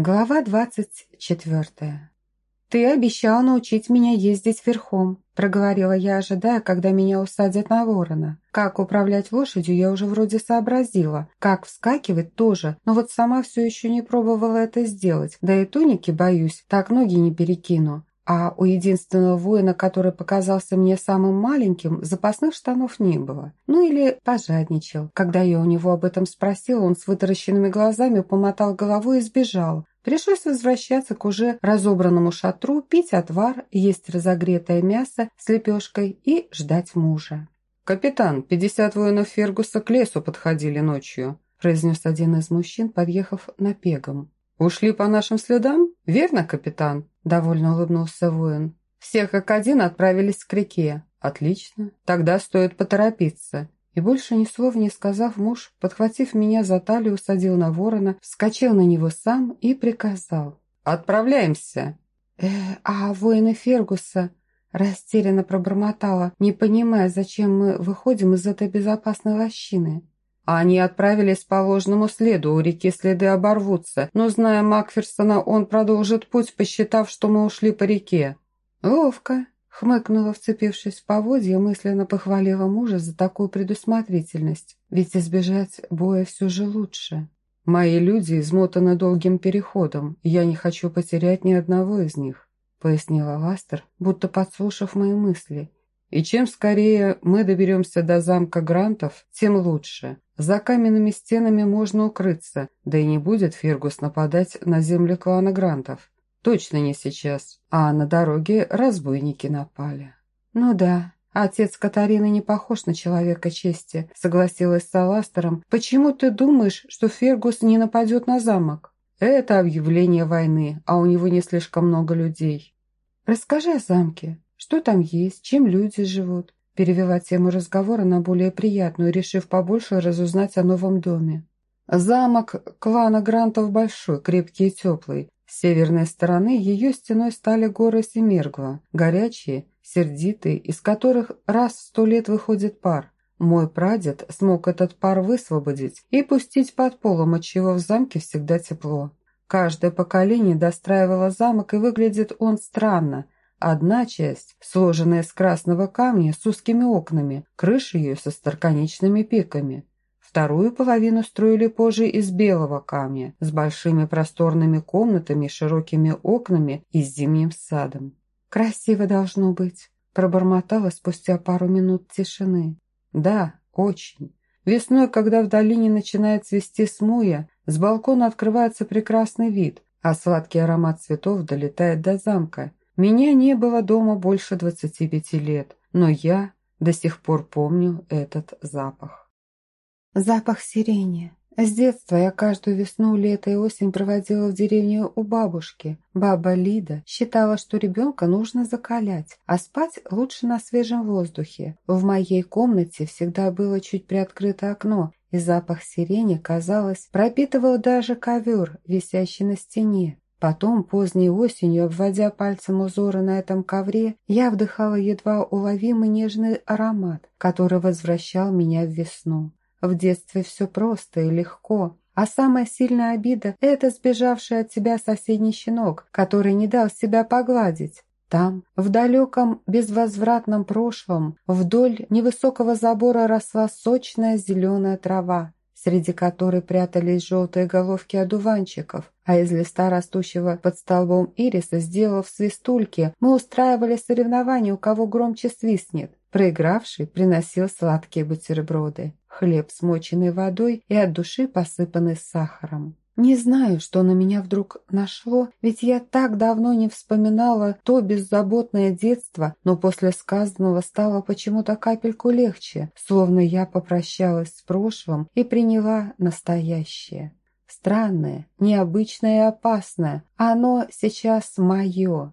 Глава двадцать четвертая. «Ты обещал научить меня ездить верхом», – проговорила я, ожидая, когда меня усадят на ворона. Как управлять лошадью я уже вроде сообразила, как вскакивать тоже, но вот сама все еще не пробовала это сделать, да и туники, боюсь, так ноги не перекину. А у единственного воина, который показался мне самым маленьким, запасных штанов не было. Ну или пожадничал. Когда я у него об этом спросила, он с вытаращенными глазами помотал головой и сбежал. Пришлось возвращаться к уже разобранному шатру, пить отвар, есть разогретое мясо с лепешкой и ждать мужа. «Капитан, пятьдесят воинов Фергуса к лесу подходили ночью», произнес один из мужчин, подъехав на пегом. «Ушли по нашим следам? Верно, капитан?» Довольно улыбнулся воин. «Все как один отправились к реке. Отлично. Тогда стоит поторопиться». И больше ни слова не сказав, муж, подхватив меня за талию, усадил на ворона, вскочил на него сам и приказал. «Отправляемся!» «Э, а воины Фергуса...» Растерянно пробормотала, не понимая, зачем мы выходим из этой безопасной лощины. А они отправились по ложному следу, у реки следы оборвутся, но, зная Макферсона, он продолжит путь, посчитав, что мы ушли по реке. «Ловко», — хмыкнула, вцепившись в поводья, мысленно похвалила мужа за такую предусмотрительность, ведь избежать боя все же лучше. «Мои люди измотаны долгим переходом, я не хочу потерять ни одного из них», — пояснила Ластер, будто подслушав мои мысли. «И чем скорее мы доберемся до замка Грантов, тем лучше. За каменными стенами можно укрыться, да и не будет Фергус нападать на земли клана Грантов. Точно не сейчас. А на дороге разбойники напали. Ну да, отец Катарины не похож на человека чести, согласилась с Аластером. Почему ты думаешь, что Фергус не нападет на замок? Это объявление войны, а у него не слишком много людей. Расскажи о замке. Что там есть, чем люди живут? Перевела тему разговора на более приятную, решив побольше разузнать о новом доме. Замок клана Грантов большой, крепкий и теплый. С северной стороны ее стеной стали горы Семергва, горячие, сердитые, из которых раз в сто лет выходит пар. Мой прадед смог этот пар высвободить и пустить под полом, отчего в замке всегда тепло. Каждое поколение достраивало замок, и выглядит он странно – Одна часть, сложенная из красного камня с узкими окнами, крыша ее со старконечными пиками. Вторую половину строили позже из белого камня, с большими просторными комнатами, широкими окнами и с зимним садом. «Красиво должно быть», – пробормотала спустя пару минут тишины. «Да, очень. Весной, когда в долине начинает цвести смуя, с балкона открывается прекрасный вид, а сладкий аромат цветов долетает до замка, меня не было дома больше двадцати пяти лет, но я до сих пор помню этот запах. Запах сирени. С детства я каждую весну, лето и осень проводила в деревне у бабушки. Баба Лида считала, что ребенка нужно закалять, а спать лучше на свежем воздухе. В моей комнате всегда было чуть приоткрыто окно, и запах сирени, казалось, пропитывал даже ковер, висящий на стене. Потом, поздней осенью, обводя пальцем узоры на этом ковре, я вдыхала едва уловимый нежный аромат, который возвращал меня в весну. В детстве все просто и легко, а самая сильная обида – это сбежавший от тебя соседний щенок, который не дал себя погладить. Там, в далеком безвозвратном прошлом, вдоль невысокого забора росла сочная зеленая трава, среди которой прятались желтые головки одуванчиков, а из листа, растущего под столбом ириса, сделав свистульки, мы устраивали соревнования, у кого громче свистнет. Проигравший приносил сладкие бутерброды, хлеб, смоченный водой и от души посыпанный сахаром. Не знаю, что на меня вдруг нашло, ведь я так давно не вспоминала то беззаботное детство, но после сказанного стало почему-то капельку легче, словно я попрощалась с прошлым и приняла настоящее. Странное, необычное и опасное. Оно сейчас мое.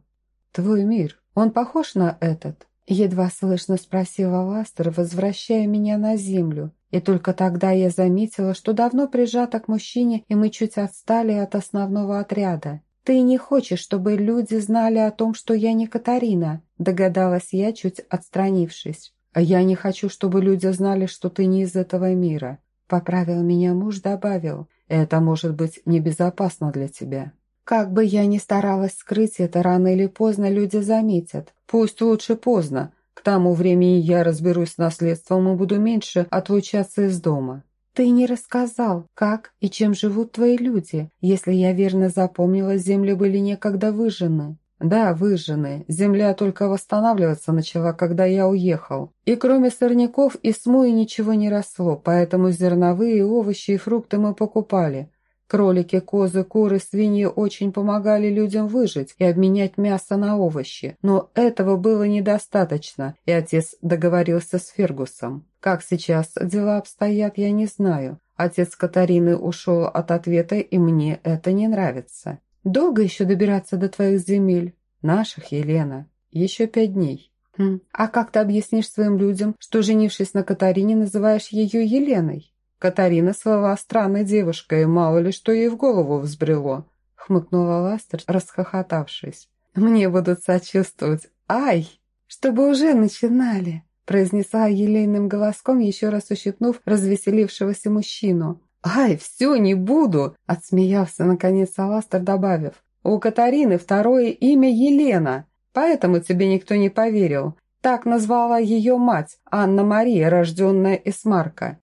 Твой мир, он похож на этот? Едва слышно спросила Ластер, возвращая меня на землю. И только тогда я заметила, что давно прижата к мужчине, и мы чуть отстали от основного отряда. «Ты не хочешь, чтобы люди знали о том, что я не Катарина?» Догадалась я, чуть отстранившись. «А я не хочу, чтобы люди знали, что ты не из этого мира», Поправил меня муж, добавил. «Это может быть небезопасно для тебя». Как бы я ни старалась скрыть это, рано или поздно люди заметят. Пусть лучше поздно. К тому времени я разберусь с наследством и буду меньше отлучаться из дома. Ты не рассказал, как и чем живут твои люди. Если я верно запомнила, земли были некогда выжжены. Да, выжжены. Земля только восстанавливаться начала, когда я уехал. И кроме сорняков и смуи ничего не росло, поэтому зерновые, овощи и фрукты мы покупали. Кролики, козы, куры, свиньи очень помогали людям выжить и обменять мясо на овощи, но этого было недостаточно, и отец договорился с Фергусом. Как сейчас дела обстоят, я не знаю. Отец Катарины ушел от ответа, и мне это не нравится. Долго еще добираться до твоих земель? Наших, Елена. Еще пять дней. Хм. А как ты объяснишь своим людям, что, женившись на Катарине, называешь ее Еленой? Катарина слова странной девушкой, мало ли что ей в голову взбрело», — хмыкнула Ластер, расхохотавшись. «Мне будут сочувствовать. Ай! Чтобы уже начинали!» произнесла елейным голоском, еще раз ущипнув развеселившегося мужчину. «Ай, все, не буду!» – отсмеялся наконец Аластер, добавив. «У Катарины второе имя Елена, поэтому тебе никто не поверил. Так назвала ее мать, Анна-Мария, рожденная Эсмарка.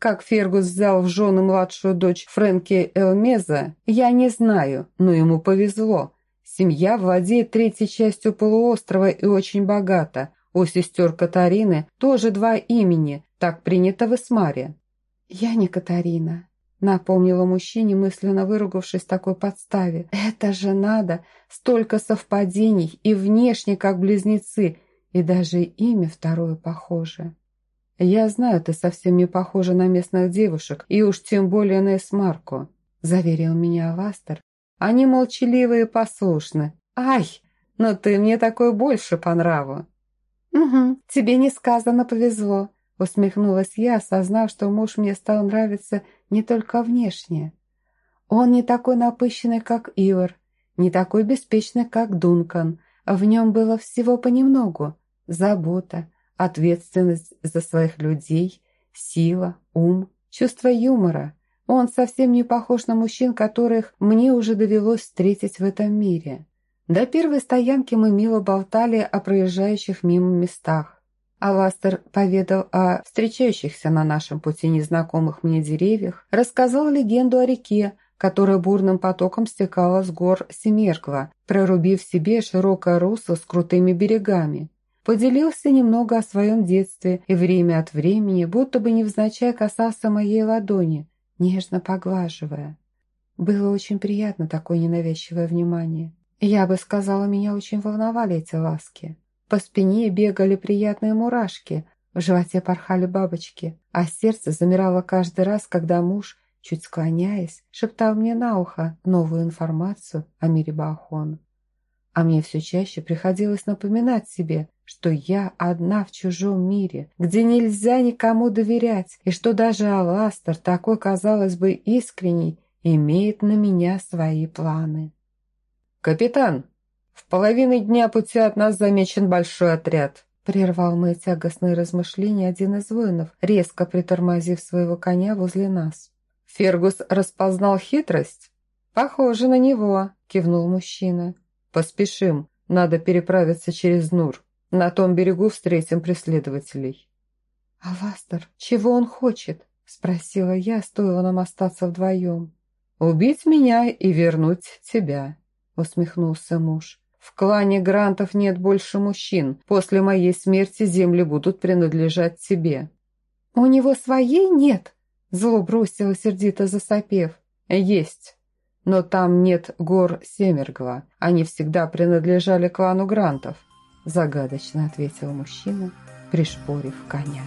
Как Фергус взял в жены младшую дочь Фрэнки Элмеза, я не знаю, но ему повезло. Семья владеет третьей частью полуострова и очень богата. У сестер Катарины тоже два имени, так принято в Эсмаре. «Я не Катарина», — напомнила мужчине, мысленно выругавшись такой подставе. «Это же надо! Столько совпадений, и внешне как близнецы, и даже имя второе похоже». «Я знаю, ты совсем не похожа на местных девушек, и уж тем более на Эсмарку», – заверил меня Ластер. «Они молчаливые и послушны. Ай, но ты мне такой больше по нраву». «Угу, тебе несказанно повезло», – усмехнулась я, осознав, что муж мне стал нравиться не только внешне. Он не такой напыщенный, как Ивар, не такой беспечный, как Дункан. В нем было всего понемногу. Забота, ответственность за своих людей, сила, ум, чувство юмора. Он совсем не похож на мужчин, которых мне уже довелось встретить в этом мире. До первой стоянки мы мило болтали о проезжающих мимо местах. Аластер поведал о встречающихся на нашем пути незнакомых мне деревьях, рассказал легенду о реке, которая бурным потоком стекала с гор Семергла, прорубив себе широкое русло с крутыми берегами. Поделился немного о своем детстве и время от времени, будто бы невзначай касался моей ладони, нежно поглаживая. Было очень приятно такое ненавязчивое внимание. Я бы сказала, меня очень волновали эти ласки. По спине бегали приятные мурашки, в животе порхали бабочки, а сердце замирало каждый раз, когда муж, чуть склоняясь, шептал мне на ухо новую информацию о мире Баахон. А мне все чаще приходилось напоминать себе, что я одна в чужом мире, где нельзя никому доверять, и что даже Аластер, такой, казалось бы, искренний, имеет на меня свои планы. «Капитан, в половине дня пути от нас замечен большой отряд», прервал мои тягостные размышления один из воинов, резко притормозив своего коня возле нас. «Фергус распознал хитрость?» «Похоже на него», – кивнул мужчина. «Поспешим, надо переправиться через Нур». На том берегу встретим преследователей». «Авастер, чего он хочет?» – спросила я, стоило нам остаться вдвоем. «Убить меня и вернуть тебя», – усмехнулся муж. «В клане Грантов нет больше мужчин. После моей смерти земли будут принадлежать тебе». «У него своей нет?» – зло бросила сердито засопев. «Есть. Но там нет гор Семергла. Они всегда принадлежали клану Грантов». Загадочно ответил мужчина, пришпорив коня.